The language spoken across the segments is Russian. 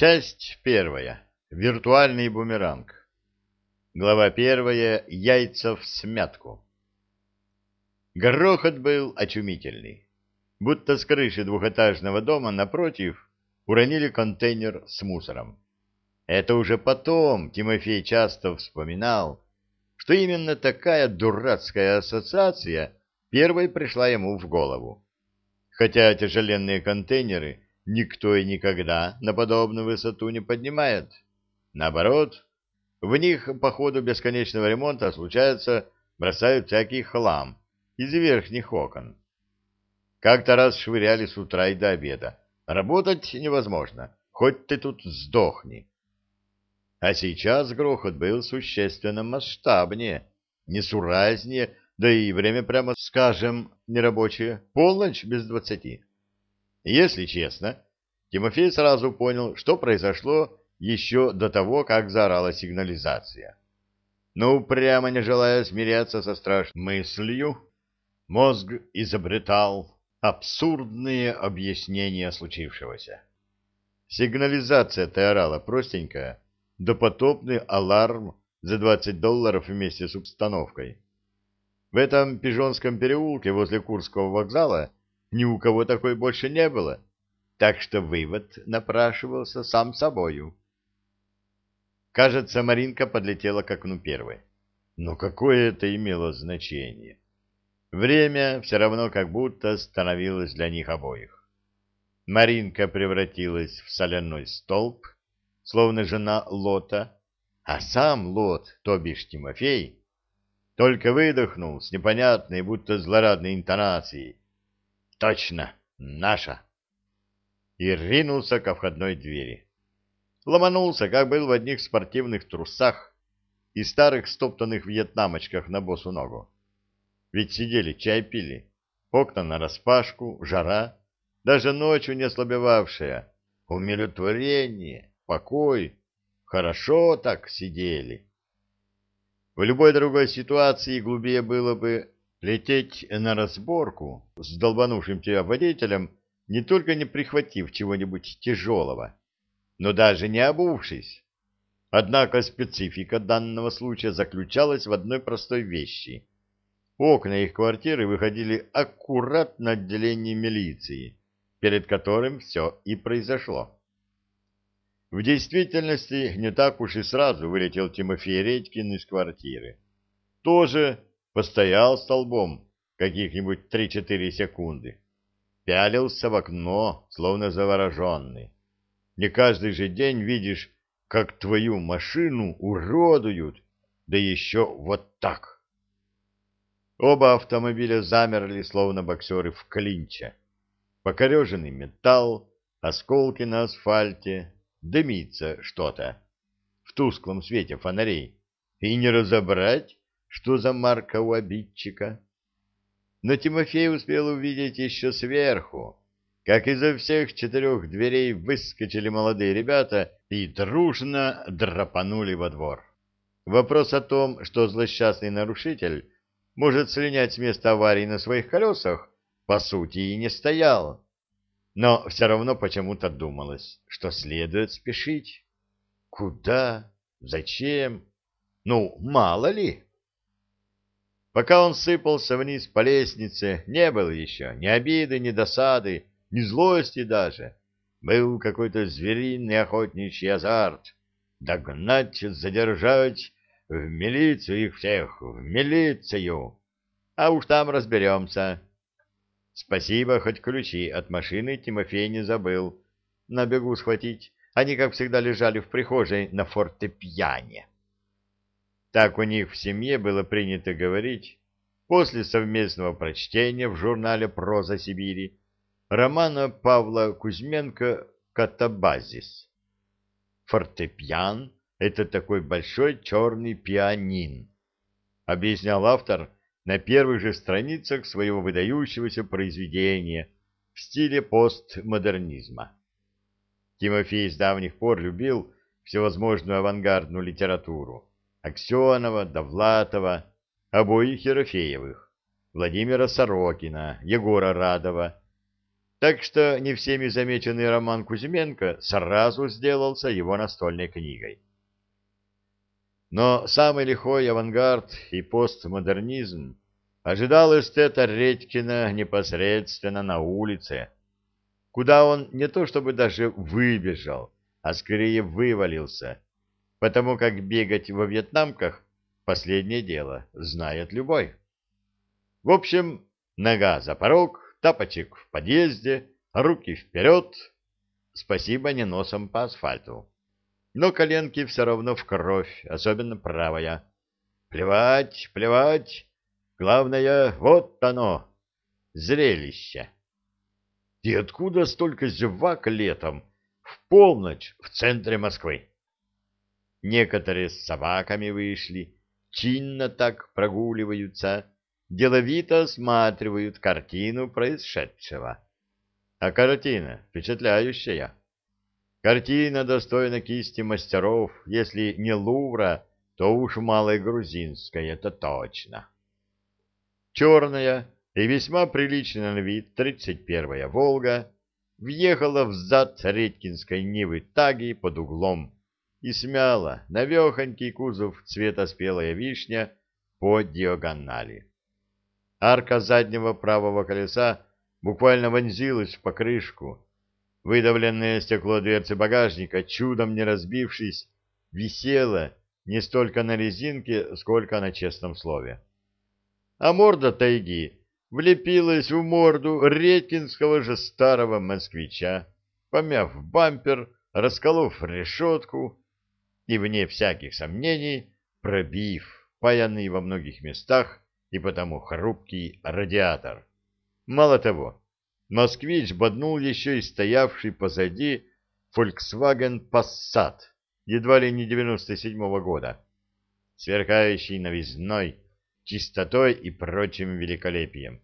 Часть первая. Виртуальный бумеранг. Глава первая. Яйца в смятку. Грохот был очумительный. Будто с крыши двухэтажного дома напротив уронили контейнер с мусором. Это уже потом Тимофей часто вспоминал, что именно такая дурацкая ассоциация первой пришла ему в голову. Хотя тяжеленные контейнеры никто и никогда на подобную высоту не поднимает. Наоборот, в них по ходу бесконечного ремонта случается бросают всякий хлам из верхних окон. Как-то раз швыряли с утра и до обеда. Работать невозможно, хоть ты тут сдохни. А сейчас грохот был существенно масштабнее, несуразнее, да и время, прямо скажем, нерабочее, полночь без двадцати. Если честно, Тимофей сразу понял, что произошло еще до того, как заорала сигнализация. Но прямо не желая смиряться со страшной мыслью, мозг изобретал абсурдные объяснения случившегося. Сигнализация-то орала простенькая, допотопный аларм за 20 долларов вместе с установкой. В этом Пижонском переулке возле Курского вокзала ни у кого такой больше не было, так что вывод напрашивался сам собою. Кажется, Маринка подлетела к окну первой. Но какое это имело значение? Время все равно как будто становилось для них обоих. Маринка превратилась в соляной столб, словно жена Лота, а сам Лот, то бишь Тимофей, только выдохнул с непонятной, будто злорадной интонацией. «Точно, наша!» И ринулся ко входной двери. Ломанулся, как был в одних спортивных трусах и старых стоптанных вьетнамочках на босу ногу. Ведь сидели, чай пили, окна нараспашку, жара, даже ночью не ослабевавшая, умиротворение покой, хорошо так сидели. В любой другой ситуации глубее было бы лететь на разборку с долбанувшим тебя водителем, не только не прихватив чего-нибудь тяжелого, но даже не обувшись. Однако специфика данного случая заключалась в одной простой вещи. Окна их квартиры выходили аккурат на отделение милиции, перед которым все и произошло. В действительности не так уж и сразу вылетел Тимофей Редькин из квартиры. Тоже постоял столбом каких-нибудь три-четыре секунды. Пялился в окно, словно завороженный. Не каждый же день видишь, как твою машину уродуют, да еще вот так. Оба автомобиля замерли, словно боксеры в клинче. Покореженный металл, осколки на асфальте, дымится что-то в тусклом свете фонарей, и не разобрать, что за марка у обидчика. Но Тимофей успел увидеть еще сверху, как изо всех четырех дверей выскочили молодые ребята и дружно драпанули во двор. Вопрос о том, что злосчастный нарушитель может слинять с места аварии на своих колесах, по сути и не стоял но все равно почему-то думалось, что следует спешить. Куда? Зачем? Ну, мало ли. Пока он сыпался вниз по лестнице, не было еще ни обиды, ни досады, ни злости даже. Был какой-то звериный охотничий азарт. Догнать, задержать, в милицию их всех, в милицию. А уж там разберемся. Спасибо, хоть ключи от машины Тимофей не забыл. На бегу схватить. Они, как всегда, лежали в прихожей на фортепиане. Так у них в семье было принято говорить после совместного прочтения в журнале «Проза Сибири» романа Павла Кузьменко «Катабазис». Фортепиан — это такой большой черный пианин, объяснял автор на первых же страницах своего выдающегося произведения в стиле постмодернизма. Тимофей с давних пор любил всевозможную авангардную литературу Аксенова, Довлатова, обоих Ерофеевых, Владимира Сорокина, Егора Радова, Так что не всеми замеченный роман Кузьменко сразу сделался его настольной книгой. Но самый лихой авангард и постмодернизм ожидал эстета Редькина непосредственно на улице, куда он не то чтобы даже выбежал, а скорее вывалился, потому как бегать во вьетнамках — последнее дело, знает любой. В общем, нога за порог, тапочек в подъезде, руки вперед. Спасибо не носом по асфальту. Но коленки все равно в кровь, особенно правая. Плевать, плевать. Главное, вот оно, зрелище. И откуда столько зевак летом, в полночь, в центре Москвы? Некоторые с собаками вышли, чинно так прогуливаются, деловито осматривают картину происшедшего. А картина впечатляющая. Картина достойна кисти мастеров, если не Лувра, то уж малой грузинской, это точно. Черная и весьма приличная на вид 31-я «Волга» въехала в зад Редькинской Нивы Таги под углом и смяла навехонький кузов цвета спелая вишня по диагонали. Арка заднего правого колеса буквально вонзилась в покрышку. Выдавленное стекло дверцы багажника, чудом не разбившись, висело не столько на резинке, сколько на честном слове. А морда тайги влепилась в морду редкинского же старого москвича, помяв бампер, расколов решетку и, вне всяких сомнений, пробив, паянный во многих местах, и потому хрупкий радиатор. Мало того, москвич боднул еще и стоявший позади Volkswagen Passat, едва ли не 97-го года, сверкающий новизной, чистотой и прочим великолепием.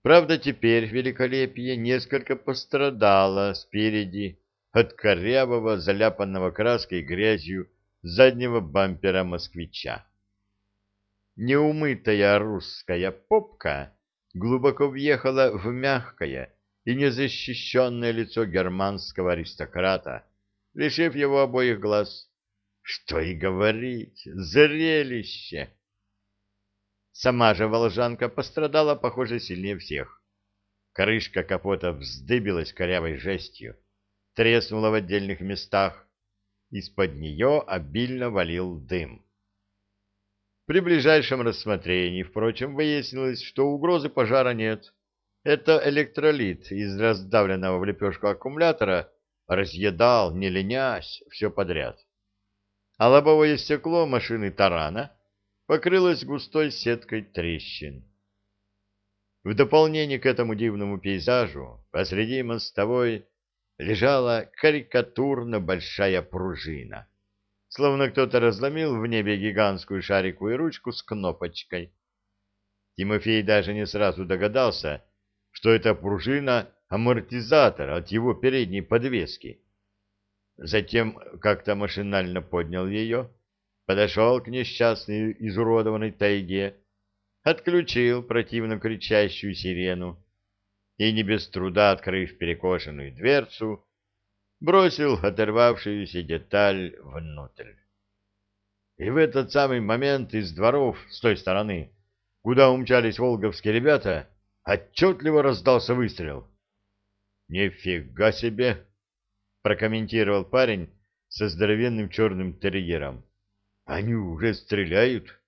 Правда, теперь великолепие несколько пострадало спереди от корявого, заляпанного краской и грязью заднего бампера москвича неумытая русская попка глубоко въехала в мягкое и незащищенное лицо германского аристократа, лишив его обоих глаз. Что и говорить, зрелище! Сама же волжанка пострадала, похоже, сильнее всех. Крышка капота вздыбилась корявой жестью, треснула в отдельных местах, из-под нее обильно валил дым. При ближайшем рассмотрении, впрочем, выяснилось, что угрозы пожара нет. Это электролит из раздавленного в лепешку аккумулятора разъедал, не ленясь, все подряд. А лобовое стекло машины тарана покрылось густой сеткой трещин. В дополнение к этому дивному пейзажу посреди мостовой лежала карикатурно большая пружина — словно кто-то разломил в небе гигантскую шариковую ручку с кнопочкой. Тимофей даже не сразу догадался, что это пружина амортизатора от его передней подвески. Затем как-то машинально поднял ее, подошел к несчастной изуродованной тайге, отключил противно кричащую сирену и, не без труда открыв перекошенную дверцу, бросил оторвавшуюся деталь внутрь. И в этот самый момент из дворов с той стороны, куда умчались волговские ребята, отчетливо раздался выстрел. «Нифига себе!» — прокомментировал парень со здоровенным черным терьером. «Они уже стреляют?»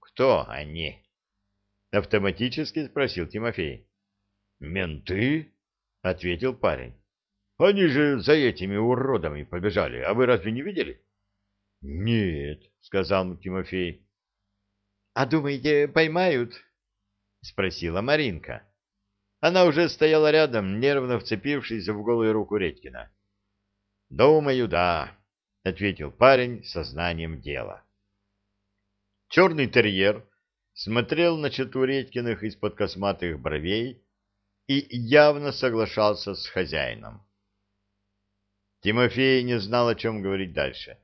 «Кто они?» — автоматически спросил Тимофей. «Менты?» — ответил парень. Они же за этими уродами побежали, а вы разве не видели? — Нет, — сказал Тимофей. — А думаете, поймают? — спросила Маринка. Она уже стояла рядом, нервно вцепившись в голую руку Редькина. — Думаю, да, — ответил парень со знанием дела. Черный терьер смотрел на чету Редькиных из-под косматых бровей и явно соглашался с хозяином. Тимофей не знал, о чем говорить дальше.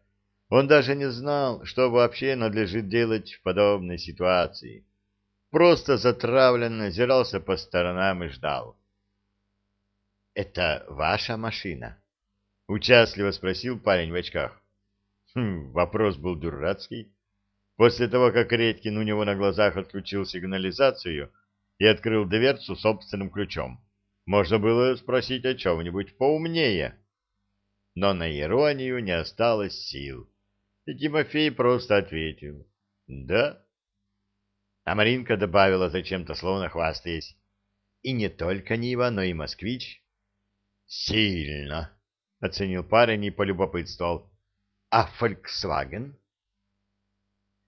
Он даже не знал, что вообще надлежит делать в подобной ситуации. Просто затравленно озирался по сторонам и ждал. это ваша машина? — участливо спросил парень в очках. Хм, вопрос был дурацкий. После того, как Редькин у него на глазах отключил сигнализацию и открыл дверцу собственным ключом, можно было спросить о чем-нибудь поумнее. Но на иронию не осталось сил, и Тимофей просто ответил «Да». А Маринка добавила зачем-то, словно хвастаясь, «И не только Нива, но и Москвич». «Сильно», — оценил парень и полюбопытствовал. «А Фольксваген?»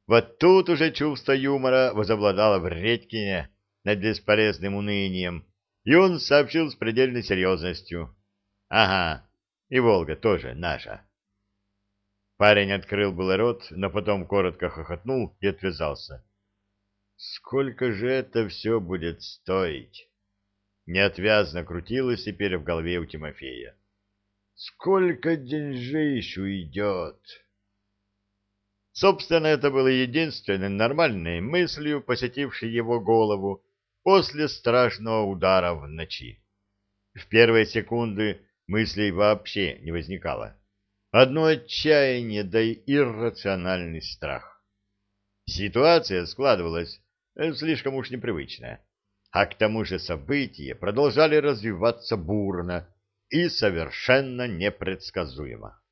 Вот тут уже чувство юмора возобладало в Редькине над бесполезным унынием, и он сообщил с предельной серьезностью. «Ага, и Волга тоже наша». Парень открыл был рот, но потом коротко хохотнул и отвязался. «Сколько же это все будет стоить?» Неотвязно крутилось теперь в голове у Тимофея. «Сколько деньжищ уйдет?» Собственно, это было единственной нормальной мыслью, посетившей его голову после страшного удара в ночи. В первые секунды мыслей вообще не возникало. Одно отчаяние, да и иррациональный страх. Ситуация складывалась э, слишком уж непривычная, а к тому же события продолжали развиваться бурно и совершенно непредсказуемо.